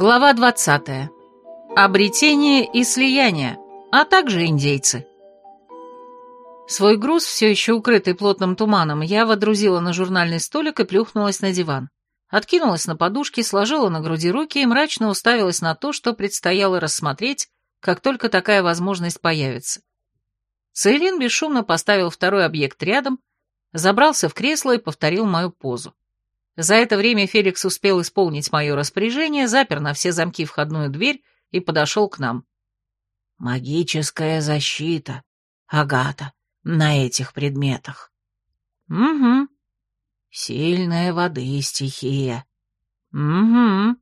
Глава 20. Обретение и слияние, а также индейцы. Свой груз, все еще укрытый плотным туманом, я водрузила на журнальный столик и плюхнулась на диван. Откинулась на подушки, сложила на груди руки и мрачно уставилась на то, что предстояло рассмотреть, как только такая возможность появится. Цейлин бесшумно поставил второй объект рядом, забрался в кресло и повторил мою позу. За это время Феликс успел исполнить мое распоряжение, запер на все замки входную дверь и подошел к нам. «Магическая защита, Агата, на этих предметах». «Угу». «Сильная воды стихия». «Угу».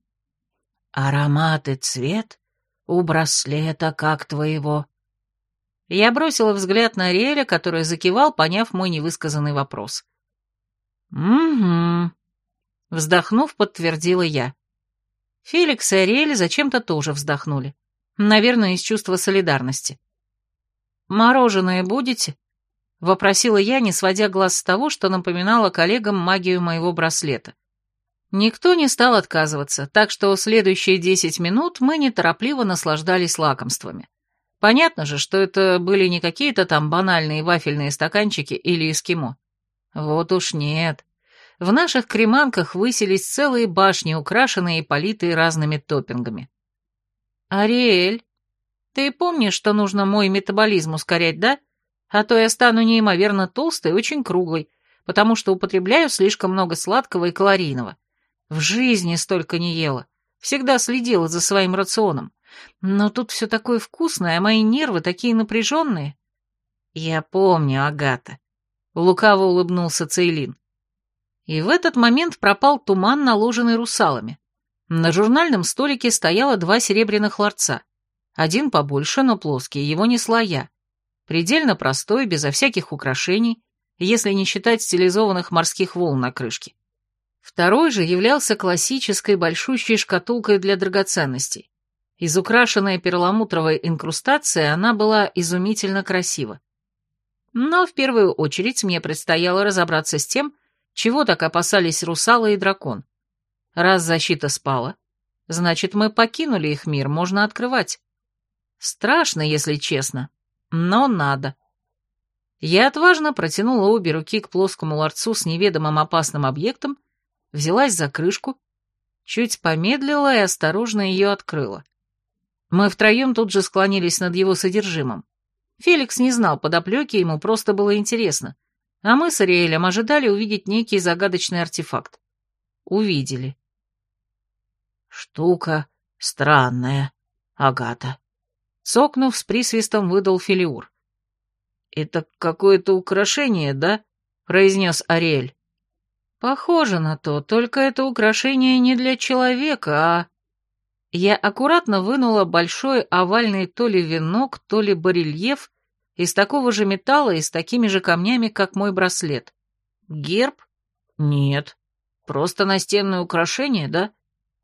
«Аромат и цвет у браслета как твоего». Я бросила взгляд на Риэля, который закивал, поняв мой невысказанный вопрос. «Угу», Вздохнув, подтвердила я. Феликс и Ариэль зачем-то тоже вздохнули. Наверное, из чувства солидарности. «Мороженое будете?» — вопросила я, не сводя глаз с того, что напоминало коллегам магию моего браслета. Никто не стал отказываться, так что следующие десять минут мы неторопливо наслаждались лакомствами. Понятно же, что это были не какие-то там банальные вафельные стаканчики или эскимо. Вот уж нет. В наших креманках высились целые башни, украшенные и политые разными топпингами. «Ариэль, ты помнишь, что нужно мой метаболизм ускорять, да? А то я стану неимоверно толстой и очень круглой, потому что употребляю слишком много сладкого и калорийного. В жизни столько не ела, всегда следила за своим рационом. Но тут все такое вкусное, а мои нервы такие напряженные». «Я помню, Агата», — лукаво улыбнулся Цейлин. И в этот момент пропал туман, наложенный русалами. На журнальном столике стояло два серебряных ларца. Один побольше, но плоский, его несла я. Предельно простой, безо всяких украшений, если не считать стилизованных морских волн на крышке. Второй же являлся классической большущей шкатулкой для драгоценностей. Из украшенной перламутровой инкрустацией она была изумительно красива. Но в первую очередь мне предстояло разобраться с тем, чего так опасались русалы и дракон? Раз защита спала, значит, мы покинули их мир, можно открывать. Страшно, если честно, но надо. Я отважно протянула обе руки к плоскому ларцу с неведомым опасным объектом, взялась за крышку, чуть помедлила и осторожно ее открыла. Мы втроем тут же склонились над его содержимым. Феликс не знал подоплеки, ему просто было интересно а мы с Ариэлем ожидали увидеть некий загадочный артефакт. Увидели. «Штука странная, Агата», — цокнув с присвистом, выдал Филиур. «Это какое-то украшение, да?» — произнес Ариэль. «Похоже на то, только это украшение не для человека, а...» Я аккуратно вынула большой овальный то ли венок, то ли барельеф из такого же металла и с такими же камнями, как мой браслет. Герб? Нет. Просто настенное украшение, да?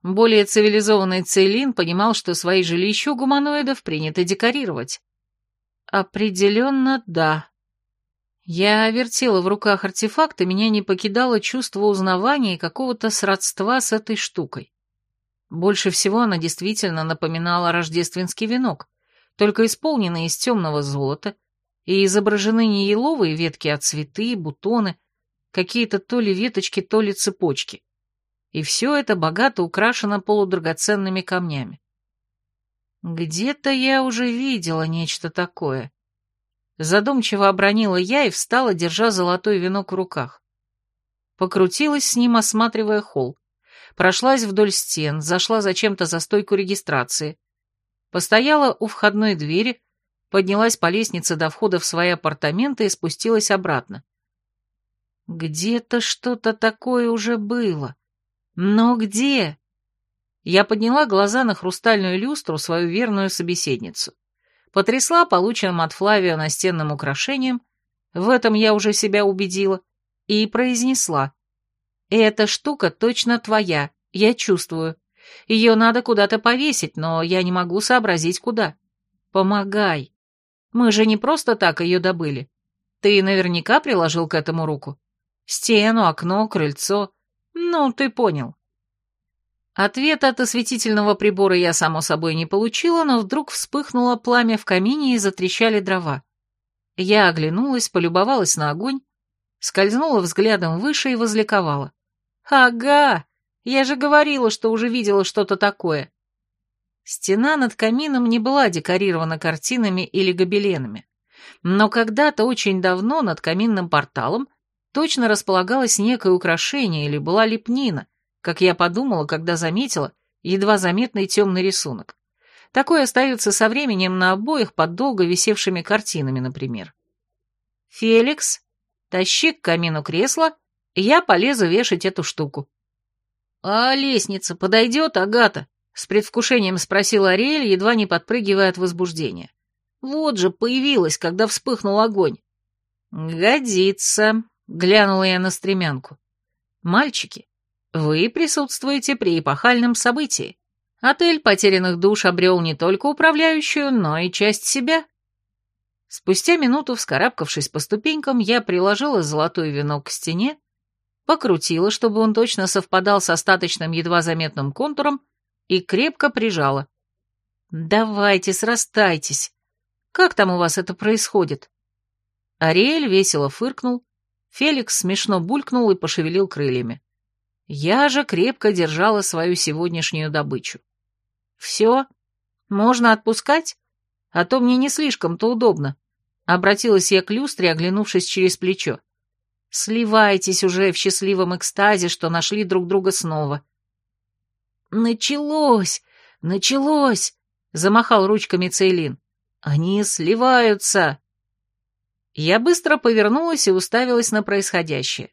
Более цивилизованный Цейлин понимал, что свои жилища у гуманоидов принято декорировать. Определенно, да. Я вертела в руках артефакт, и меня не покидало чувство узнавания и какого-то сродства с этой штукой. Больше всего она действительно напоминала рождественский венок, только исполненный из темного золота, и изображены не еловые ветки, а цветы, бутоны, какие-то то ли веточки, то ли цепочки. И все это богато украшено полудрагоценными камнями. Где-то я уже видела нечто такое. Задумчиво обронила я и встала, держа золотой венок в руках. Покрутилась с ним, осматривая холл. Прошлась вдоль стен, зашла зачем-то за стойку регистрации. Постояла у входной двери, поднялась по лестнице до входа в свои апартаменты и спустилась обратно. Где-то что-то такое уже было. Но где? Я подняла глаза на хрустальную люстру, свою верную собеседницу. Потрясла полученным от Флавио настенным украшением, в этом я уже себя убедила, и произнесла. «Эта штука точно твоя, я чувствую. Ее надо куда-то повесить, но я не могу сообразить, куда. Помогай». Мы же не просто так ее добыли. Ты наверняка приложил к этому руку. Стену, окно, крыльцо. Ну, ты понял. Ответ от осветительного прибора я, само собой, не получила, но вдруг вспыхнуло пламя в камине и затрещали дрова. Я оглянулась, полюбовалась на огонь, скользнула взглядом выше и возликовала. «Ага! Я же говорила, что уже видела что-то такое!» Стена над камином не была декорирована картинами или гобеленами, но когда-то очень давно над каминным порталом точно располагалось некое украшение или была лепнина, как я подумала, когда заметила едва заметный темный рисунок. Такое остается со временем на обоих под долго висевшими картинами, например. «Феликс, тащи к камину кресло, я полезу вешать эту штуку». «А лестница подойдет, Агата?» — с предвкушением спросил Ариэль, едва не подпрыгивая от возбуждения. «Вот же появилась, когда вспыхнул огонь». «Годится», — глянула я на стремянку. «Мальчики, вы присутствуете при эпохальном событии. Отель потерянных душ обрел не только управляющую, но и часть себя». Спустя минуту, вскарабкавшись по ступенькам, я приложила золотой венок к стене, покрутила, чтобы он точно совпадал с остаточным едва заметным контуром, и крепко прижала. «Давайте, срастайтесь. Как там у вас это происходит?» Ариэль весело фыркнул, Феликс смешно булькнул и пошевелил крыльями. Я же крепко держала свою сегодняшнюю добычу. «Все? Можно отпускать? А то мне не слишком-то удобно», — обратилась я к люстре, оглянувшись через плечо. «Сливайтесь уже в счастливом экстазе, что нашли друг друга снова». «Началось! Началось!» — замахал ручками Цейлин. «Они сливаются!» Я быстро повернулась и уставилась на происходящее,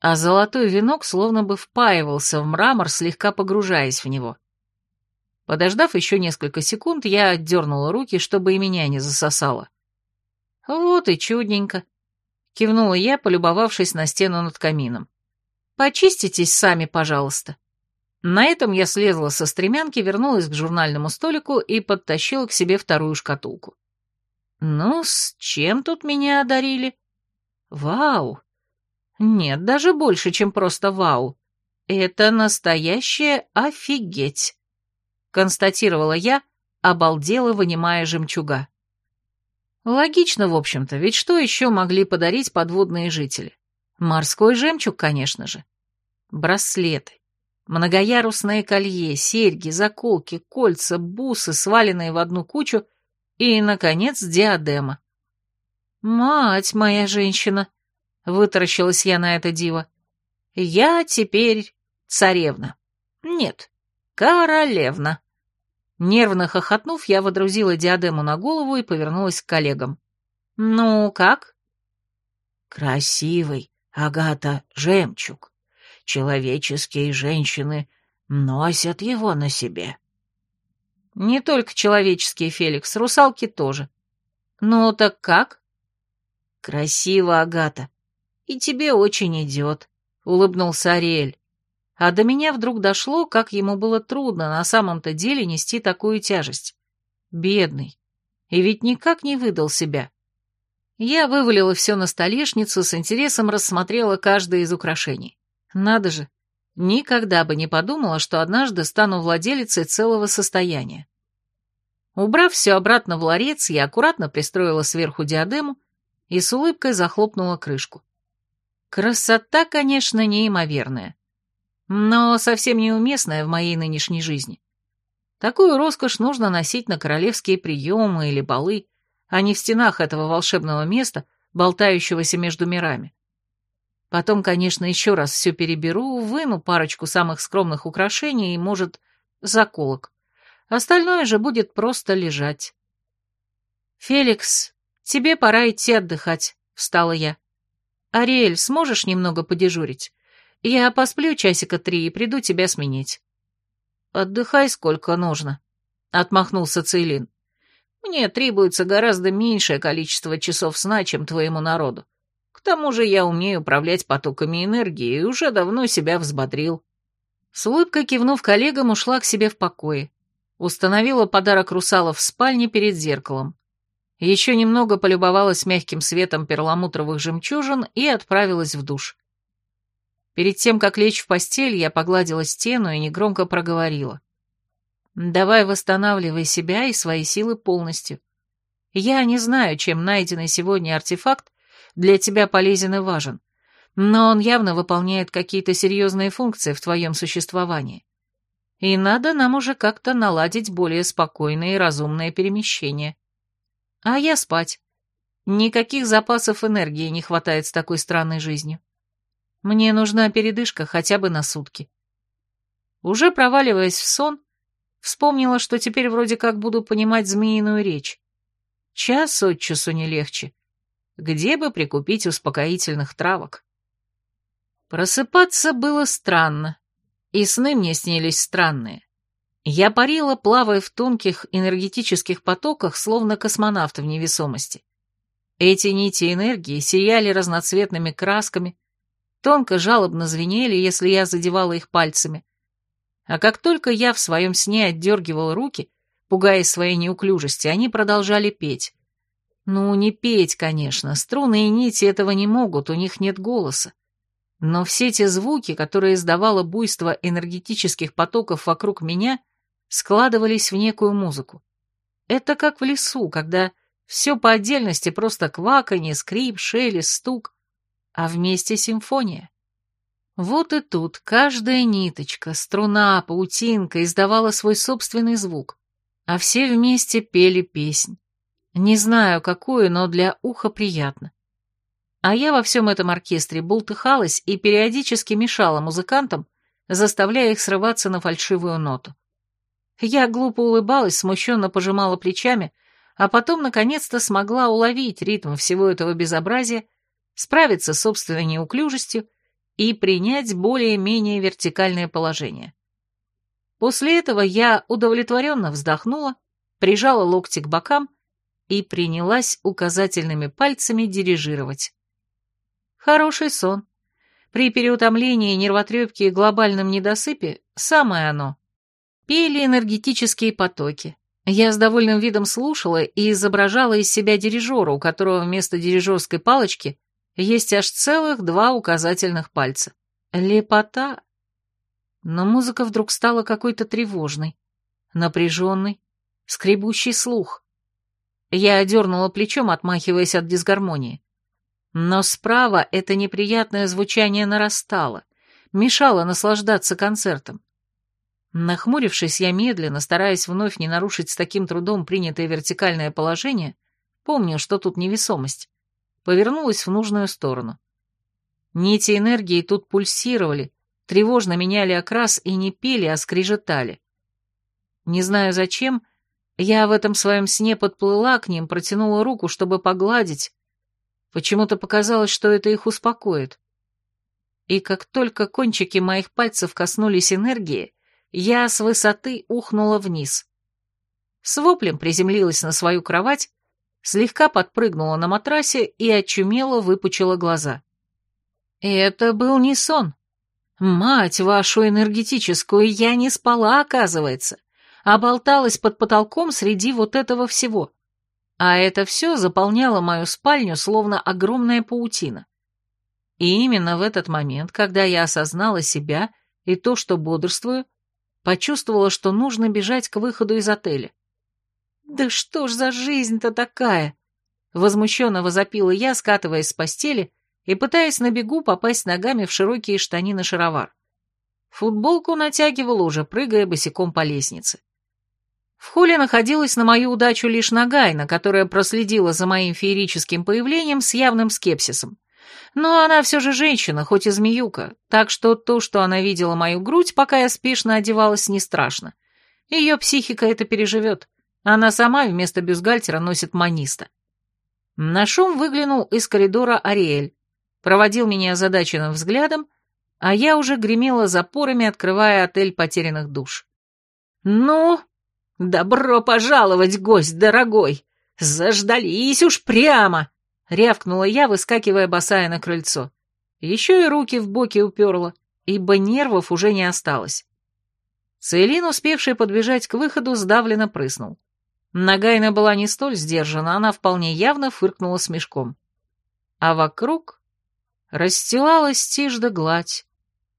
а золотой венок словно бы впаивался в мрамор, слегка погружаясь в него. Подождав еще несколько секунд, я отдернула руки, чтобы и меня не засосало. «Вот и чудненько», — кивнула я, полюбовавшись на стену над камином. «Почиститесь сами, пожалуйста». На этом я слезла со стремянки, вернулась к журнальному столику и подтащила к себе вторую шкатулку. Ну, с чем тут меня одарили? Вау! Нет, даже больше, чем просто вау. Это настоящее офигеть! Констатировала я, обалдела, вынимая жемчуга. Логично, в общем-то, ведь что еще могли подарить подводные жители? Морской жемчуг, конечно же. Браслеты, Многоярусное колье, серьги, заколки, кольца, бусы, сваленные в одну кучу, и, наконец, диадема. «Мать моя женщина!» — вытаращилась я на это диво. «Я теперь царевна. Нет, королевна». Нервно хохотнув, я водрузила диадему на голову и повернулась к коллегам. «Ну, как?» «Красивый, Агата, жемчуг», человеческие женщины носят его на себе. Не только человеческие, Феликс, русалки тоже. Ну так как? Красиво, Агата. И тебе очень идет, улыбнулся Ариэль. А до меня вдруг дошло, как ему было трудно на самом-то деле нести такую тяжесть. Бедный. И ведь никак не выдал себя. Я вывалила все на столешницу, с интересом рассмотрела каждое из украшений. Надо же, никогда бы не подумала, что однажды стану владелицей целого состояния. Убрав все обратно в ларец, я аккуратно пристроила сверху диадему и с улыбкой захлопнула крышку. Красота, конечно, неимоверная, но совсем неуместная в моей нынешней жизни. Такую роскошь нужно носить на королевские приемы или балы, а не в стенах этого волшебного места, болтающегося между мирами. Потом, конечно, еще раз все переберу, выну парочку самых скромных украшений и, может, заколок. Остальное же будет просто лежать. «Феликс, тебе пора идти отдыхать», — встала я. «Ариэль, сможешь немного подежурить? Я посплю часика три и приду тебя сменить». «Отдыхай сколько нужно», — отмахнулся Цейлин. «Мне требуется гораздо меньшее количество часов сна, чем твоему народу. Тому же я умею управлять потоками энергии и уже давно себя взбодрил. С улыбкой кивнув коллегам, ушла к себе в покое. Установила подарок русала в спальне перед зеркалом. Еще немного полюбовалась мягким светом перламутровых жемчужин и отправилась в душ. Перед тем, как лечь в постель, я погладила стену и негромко проговорила. «Давай восстанавливай себя и свои силы полностью. Я не знаю, чем найденный сегодня артефакт для тебя полезен и важен, но он явно выполняет какие-то серьезные функции в твоем существовании. И надо нам уже как-то наладить более спокойное и разумное перемещение. А я спать. Никаких запасов энергии не хватает с такой странной жизнью. Мне нужна передышка хотя бы на сутки. Уже проваливаясь в сон, вспомнила, что теперь вроде как буду понимать змеиную речь. Час от часу не легче. Где бы прикупить успокоительных травок? Просыпаться было странно, и сны мне снились странные. Я парила, плавая в тонких энергетических потоках, словно космонавт в невесомости. Эти нити энергии сияли разноцветными красками, тонко жалобно звенели, если я задевала их пальцами. А как только я в своем сне отдергивал руки, пугаясь своей неуклюжести, они продолжали петь. Ну, не петь, конечно, струны и нити этого не могут, у них нет голоса. Но все те звуки, которые издавало буйство энергетических потоков вокруг меня, складывались в некую музыку. Это как в лесу, когда все по отдельности просто кваканье, скрип, шелест, стук а вместе симфония. Вот и тут каждая ниточка, струна, паутинка издавала свой собственный звук, а все вместе пели песнь. Не знаю, какую, но для уха приятно. А я во всем этом оркестре бултыхалась и периодически мешала музыкантам, заставляя их срываться на фальшивую ноту. Я глупо улыбалась, смущенно пожимала плечами, а потом наконец-то смогла уловить ритм всего этого безобразия справиться с собственной неуклюжестью и принять более-менее вертикальное положение. После этого я удовлетворенно вздохнула, прижала локти к бокам и принялась указательными пальцами дирижировать. Хороший сон. При переутомлении, нервотрепке и глобальном недосыпе самое оно. Пели энергетические потоки. Я с довольным видом слушала и изображала из себя дирижера, у которого вместо дирижерской палочки есть аж целых два указательных пальца. Лепота. Но музыка вдруг стала какой-то тревожной, напряженной, скребущий слух. Я одернула плечом, отмахиваясь от дисгармонии. Но справа это неприятное звучание нарастало, мешало наслаждаться концертом. Нахмурившись, я медленно, стараясь вновь не нарушить с таким трудом принятое вертикальное положение, помню, что тут невесомость, повернулась в нужную сторону. Нити энергии тут пульсировали, тревожно меняли окрас и не пели, а скрежетали. Не знаю зачем, я в этом своем сне подплыла к ним, протянула руку, чтобы погладить. Почему-то показалось, что это их успокоит. И как только кончики моих пальцев коснулись энергии, я с высоты ухнула вниз. С воплем приземлилась на свою кровать слегка подпрыгнула на матрасе и очумело выпучила глаза. Это был не сон. Мать вашу энергетическую, я не спала, оказывается, а болталась под потолком среди вот этого всего. А это все заполняло мою спальню, словно огромная паутина. И именно в этот момент, когда я осознала себя и то, что бодрствую, почувствовала, что нужно бежать к выходу из отеля. «Да что ж за жизнь-то такая?» Возмущенно возопила я, скатываясь с постели и пытаясь на бегу попасть ногами в широкие штанины шаровар. Футболку натягивала уже, прыгая босиком по лестнице. В холле находилась на мою удачу лишь Нагайна, которая проследила за моим феерическим появлением с явным скепсисом. Но она все же женщина, хоть и змеюка, так что то, что она видела мою грудь, пока я спешно одевалась, не страшно. Ее психика это переживет. Она сама вместо бюстгальтера носит маниста. На шум выглянул из коридора Ариэль, проводил меня озадаченным взглядом, а я уже гремела запорами, открывая отель потерянных душ. «Ну, добро пожаловать, гость дорогой! Заждались уж прямо!» — рявкнула я, выскакивая босая на крыльцо. Еще и руки в боки уперла, ибо нервов уже не осталось. Цейлин, успевший подбежать к выходу, сдавленно прыснул. Нагайна была не столь сдержана, она вполне явно фыркнула с мешком. А вокруг расстилалась тишь да гладь,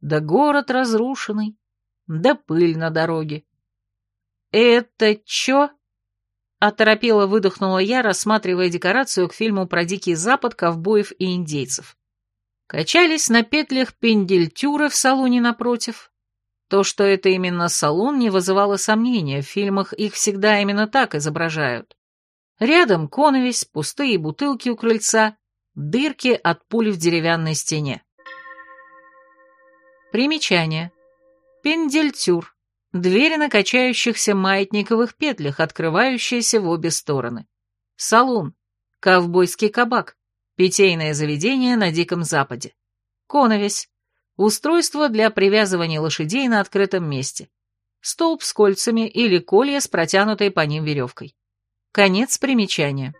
да город разрушенный, да пыль на дороге. «Это чё?» — оторопело выдохнула я, рассматривая декорацию к фильму про Дикий Запад, ковбоев и индейцев. Качались на петлях пендельтюры в салоне напротив. То, что это именно салон, не вызывало сомнения, в фильмах их всегда именно так изображают. Рядом коновесь, пустые бутылки у крыльца, дырки от пуль в деревянной стене. Примечание. Пендельтюр. Двери на качающихся маятниковых петлях, открывающиеся в обе стороны. Салун. Ковбойский кабак. Питейное заведение на Диком Западе. Коновесь. Устройство для привязывания лошадей на открытом месте. Столб с кольцами или колья с протянутой по ним веревкой. Конец примечания.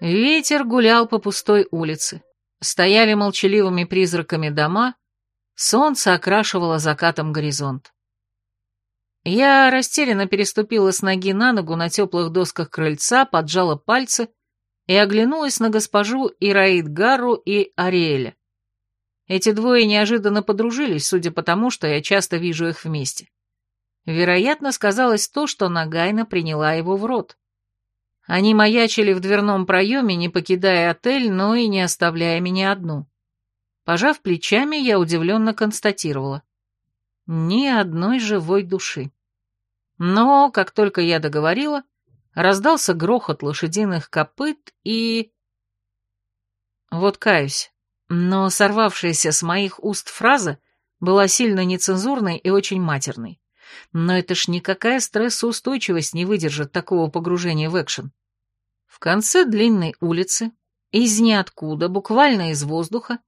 Ветер гулял по пустой улице. Стояли молчаливыми призраками дома, солнце окрашивало закатом горизонт. Я растерянно переступила с ноги на ногу на теплых досках крыльца, поджала пальцы и оглянулась на госпожу Ираид Гару и Ариэля. Эти двое неожиданно подружились, судя по тому, что я часто вижу их вместе. Вероятно, сказалось то, что Нагайна приняла его в рот. Они маячили в дверном проеме, не покидая отель, но и не оставляя меня одну. Пожав плечами, я удивленно констатировала. Ни одной живой души. Но, как только я договорила, раздался грохот лошадиных копыт и... Вот каюсь, но сорвавшаяся с моих уст фраза была сильно нецензурной и очень матерной. Но это ж никакая стрессоустойчивость не выдержит такого погружения в экшен. В конце длинной улицы, из ниоткуда, буквально из воздуха,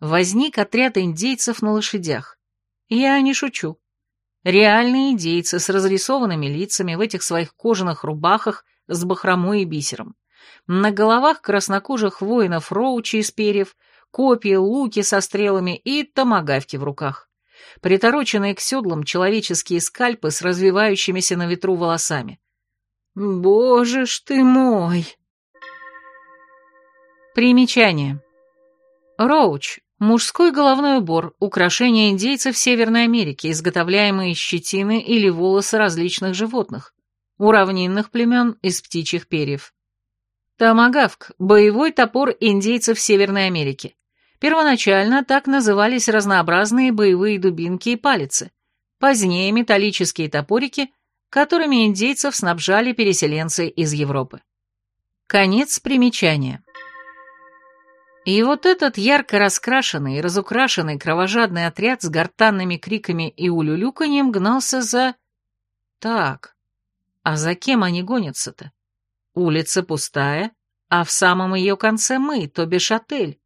возник отряд индейцев на лошадях. Я не шучу. Реальные индейцы с разрисованными лицами в этих своих кожаных рубахах с бахромой и бисером. На головах краснокожих воинов роучи из перьев, копья, луки со стрелами и томагавки в руках. Притороченные к седлам человеческие скальпы с развивающимися на ветру волосами. «Боже ж ты мой!» Примечание. Роуч Мужской головной убор – украшение индейцев Северной Америки, изготовляемые из щетины или волоса различных животных, у равнинных племен из птичьих перьев. Томагавк – боевой топор индейцев Северной Америки. Первоначально так назывались разнообразные боевые дубинки и палицы, позднее металлические топорики, которыми индейцев снабжали переселенцы из Европы. Конец примечания. И вот этот ярко раскрашенный разукрашенный кровожадный отряд с гортанными криками и улюлюканьем гнался за... Так, а за кем они гонятся-то? Улица пустая, а в самом ее конце мы, то бишь отель.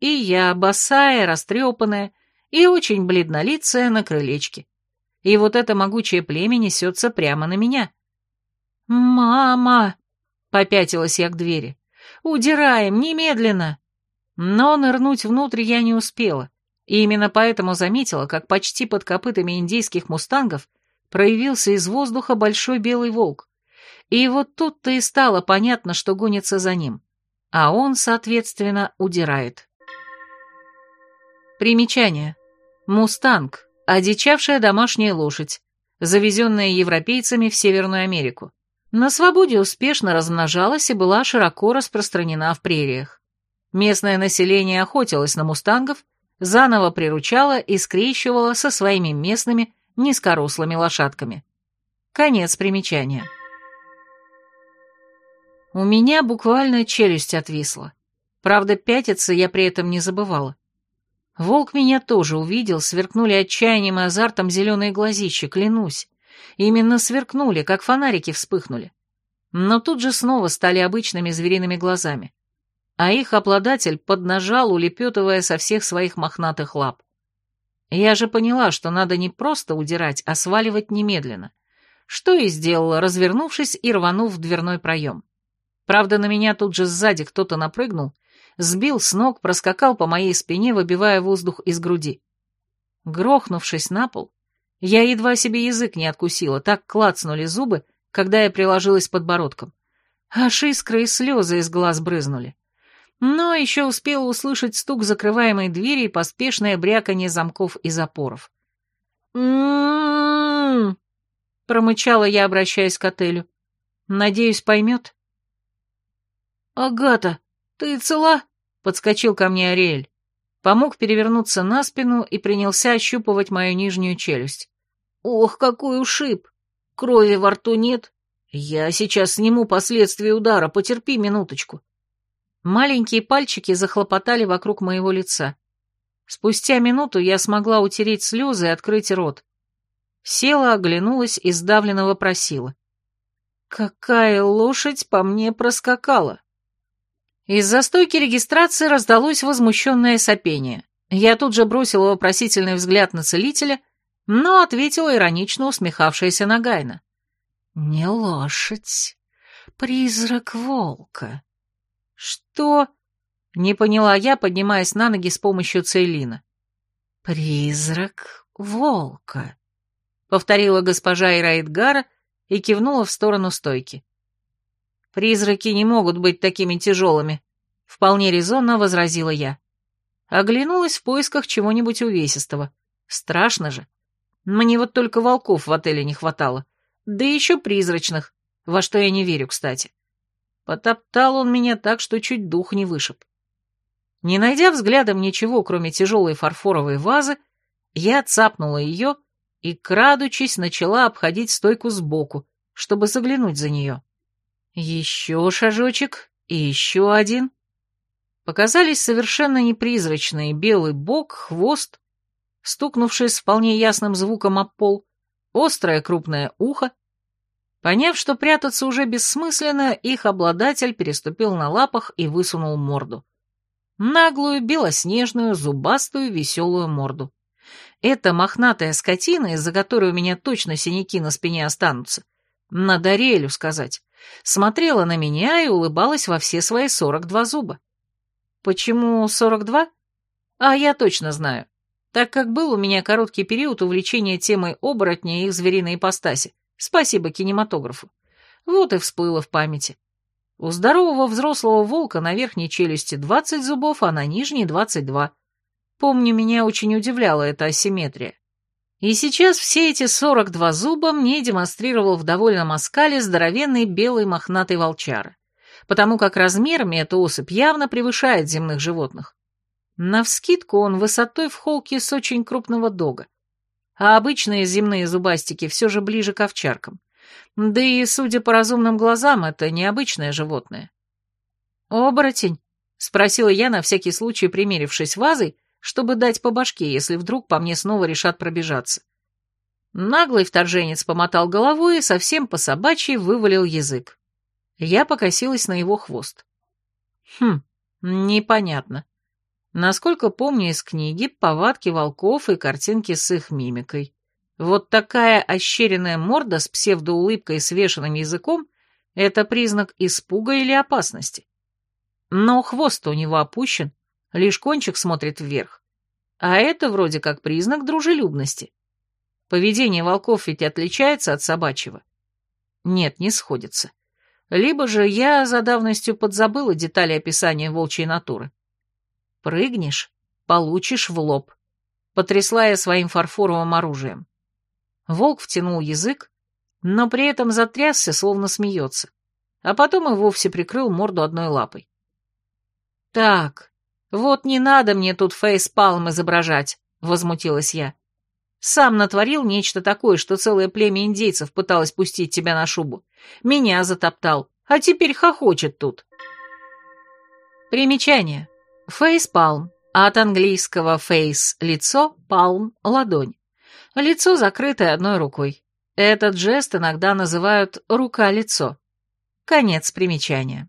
И я, босая, растрепанная и очень бледнолицая на крылечке. И вот это могучее племя несется прямо на меня. «Мама!» — попятилась я к двери. «Удираем, немедленно!» Но нырнуть внутрь я не успела, и именно поэтому заметила, как почти под копытами индейских мустангов проявился из воздуха большой белый волк. И вот тут-то и стало понятно, что гонится за ним. А он, соответственно, удирает. Примечание. Мустанг – одичавшая домашняя лошадь, завезенная европейцами в Северную Америку. На свободе успешно размножалась и была широко распространена в прериях. Местное население охотилось на мустангов, заново приручало и скрещивало со своими местными низкорослыми лошадками. Конец примечания. У меня буквально челюсть отвисла. Правда, пятиться я при этом не забывала. Волк меня тоже увидел, сверкнули отчаянием и азартом зеленые глазища, клянусь. Именно сверкнули, как фонарики вспыхнули. Но тут же снова стали обычными звериными глазами а их обладатель поднажал, улепетывая со всех своих мохнатых лап. Я же поняла, что надо не просто удирать, а сваливать немедленно. Что и сделала, развернувшись и рванув в дверной проем. Правда, на меня тут же сзади кто-то напрыгнул, сбил с ног, проскакал по моей спине, выбивая воздух из груди. Грохнувшись на пол, я едва себе язык не откусила, так клацнули зубы, когда я приложилась подбородком. Аж искры и слезы из глаз брызнули. Но еще успела услышать стук закрываемой двери и поспешное бряканье замков и запоров. «М-м-м!» промычала я, обращаясь к отелю. «Надеюсь, поймет?» «Агата, ты цела?» — подскочил ко мне Ариэль. Помог перевернуться на спину и принялся ощупывать мою нижнюю челюсть. «Ох, какой ушиб! Крови во рту нет. Я сейчас сниму последствия удара, потерпи минуточку». Маленькие пальчики захлопотали вокруг моего лица. Спустя минуту я смогла утереть слезы и открыть рот. Села, оглянулась и сдавленно вопросила. «Какая лошадь по мне проскакала?» Из застойки регистрации раздалось возмущенное сопение. Я тут же бросила вопросительный взгляд на целителя, но ответила иронично усмехавшаяся Нагайна. «Не лошадь, призрак волка». «Что?» — не поняла я, поднимаясь на ноги с помощью Цейлина. «Призрак волка», — повторила госпожа Ираидгара и кивнула в сторону стойки. «Призраки не могут быть такими тяжелыми», — вполне резонно возразила я. Оглянулась в поисках чего-нибудь увесистого. Страшно же. Мне вот только волков в отеле не хватало. Да еще призрачных, во что я не верю, кстати. Потоптал он меня так, что чуть дух не вышиб. Не найдя взглядом ничего, кроме тяжелой фарфоровой вазы, я цапнула ее и, крадучись, начала обходить стойку сбоку, чтобы заглянуть за нее. Еще шажочек и еще один. Показались совершенно непризрачные белый бок, хвост, стукнувший с вполне ясным звуком об пол, острое крупное ухо, Поняв, что прятаться уже бессмысленно, их обладатель переступил на лапах и высунул морду. Наглую, белоснежную, зубастую, веселую морду. Эта мохнатая скотина, из-за которой у меня точно синяки на спине останутся, надо Ариэлю сказать, смотрела на меня и улыбалась во все свои сорок два зуба. Почему сорок два? А я точно знаю, так как был у меня короткий период увлечения темой оборотня и их звериной ипостаси, Спасибо кинематографу. Вот и всплыло в памяти. У здорового взрослого волка на верхней челюсти 20 зубов, а на нижней 22. Помню, меня очень удивляла эта асимметрия. И сейчас все эти 42 зуба мне демонстрировал в довольном оскале здоровенный белый мохнатый волчара, потому как размерами эта особь явно превышает земных животных. Навскидку он высотой в холке с очень крупного дога а обычные земные зубастики все же ближе к овчаркам. Да и, судя по разумным глазам, это необычное животное. «Оборотень?» — спросила я, на всякий случай примерившись вазой, чтобы дать по башке, если вдруг по мне снова решат пробежаться. Наглый вторженец помотал головой и совсем по собачьи вывалил язык. Я покосилась на его хвост. Хм, непонятно. Насколько помню из книги, повадки волков и картинки с их мимикой. Вот такая ощеренная морда с псевдоулыбкой и свешенным языком — это признак испуга или опасности. Но хвост у него опущен, лишь кончик смотрит вверх. А это вроде как признак дружелюбности. Поведение волков ведь отличается от собачьего. Нет, не сходится. Либо же я за давностью подзабыла детали описания волчьей натуры. Прыгнешь — получишь в лоб. Потрясла я своим фарфоровым оружием. Волк втянул язык, но при этом затрясся, словно смеется, а потом и вовсе прикрыл морду одной лапой. «Так, вот не надо мне тут фейспалм изображать», — возмутилась я. «Сам натворил нечто такое, что целое племя индейцев пыталось пустить тебя на шубу. Меня затоптал, а теперь хохочет тут». Примечание. Фейспалм. От английского face – лицо, palm – ладонь. Лицо, закрытое одной рукой. Этот жест иногда называют «рука-лицо». Конец примечания.